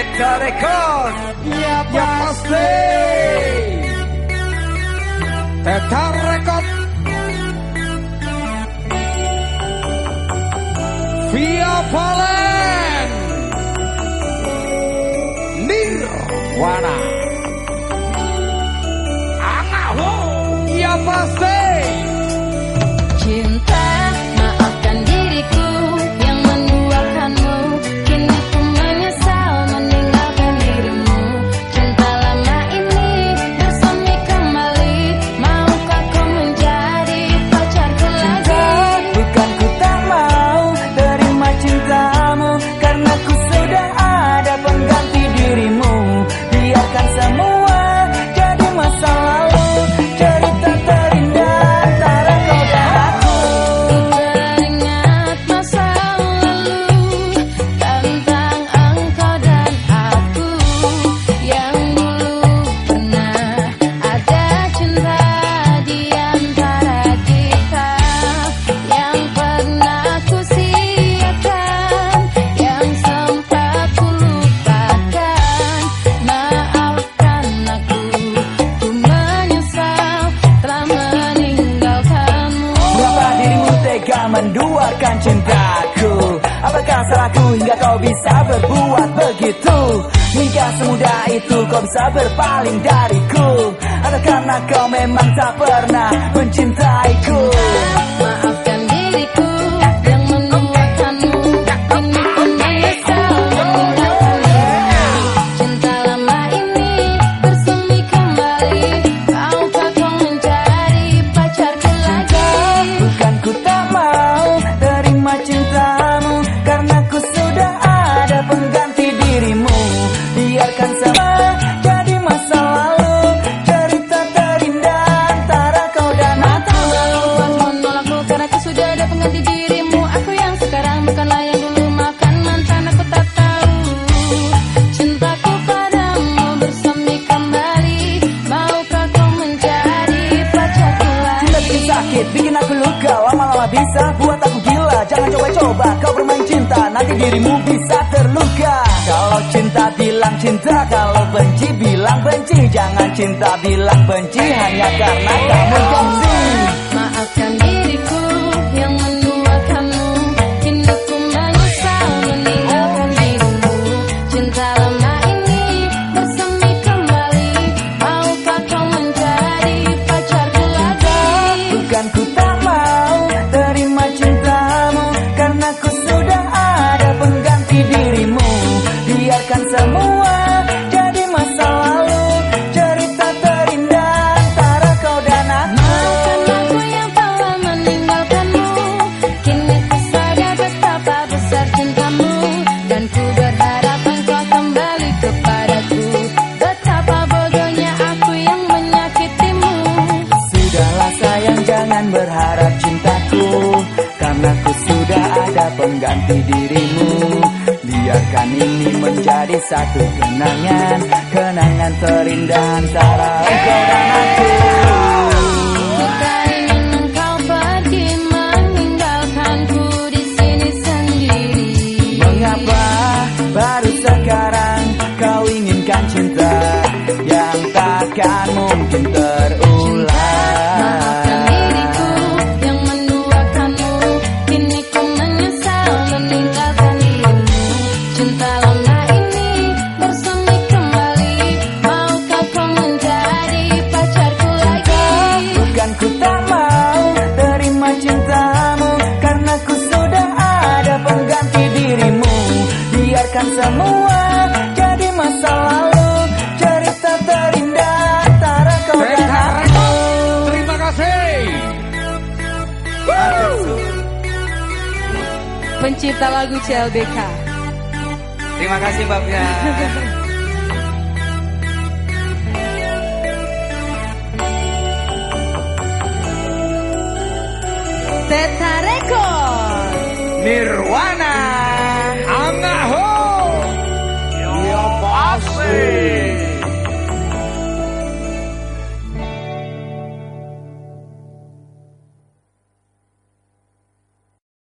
Esta de ya pasé. Esta record. Fia Polen. Nirvana. Anahu, ya pasé. Cintaku? Apakah salahku hingga kau bisa berbuat begitu? Hingga semudah itu kau bisa berpaling dariku. Atau karena kau memang tak pernah mencintaiku? Maafkan aku luka Lama-lama bisa. Buat aku gila Jangan coba-coba. Kau bermain cinta Nanti dirimu bisa terluka. Kalau cinta bilang cinta Kalau benci bilang benci. Jangan cinta bilang benci Hanya karena kamu gengsi Maafkan diriku yang menduakanmu Kini ku menyesal meninggalkan dirimu. Cinta lama ini bersemi kembali. Maukah kau menjadi pacarku lagi Bukan ku jangan berharap cintaku Karena ku sudah ada pengganti dirimu. Biarkan ini menjadi satu kenangan Kenangan terindah antara engkau dan aku. Jika ingin engkau pergi meninggalkanku di sini sendiri. Mengapa baru sekarang kau inginkan cinta Yang takkan mungkin Biarkan semua jadi masa lalu Cerita terindah antara kau dan aku. Terima kasih. Pencipta lagu CLBK Terima kasih Mbak Fia. Teta Record Nir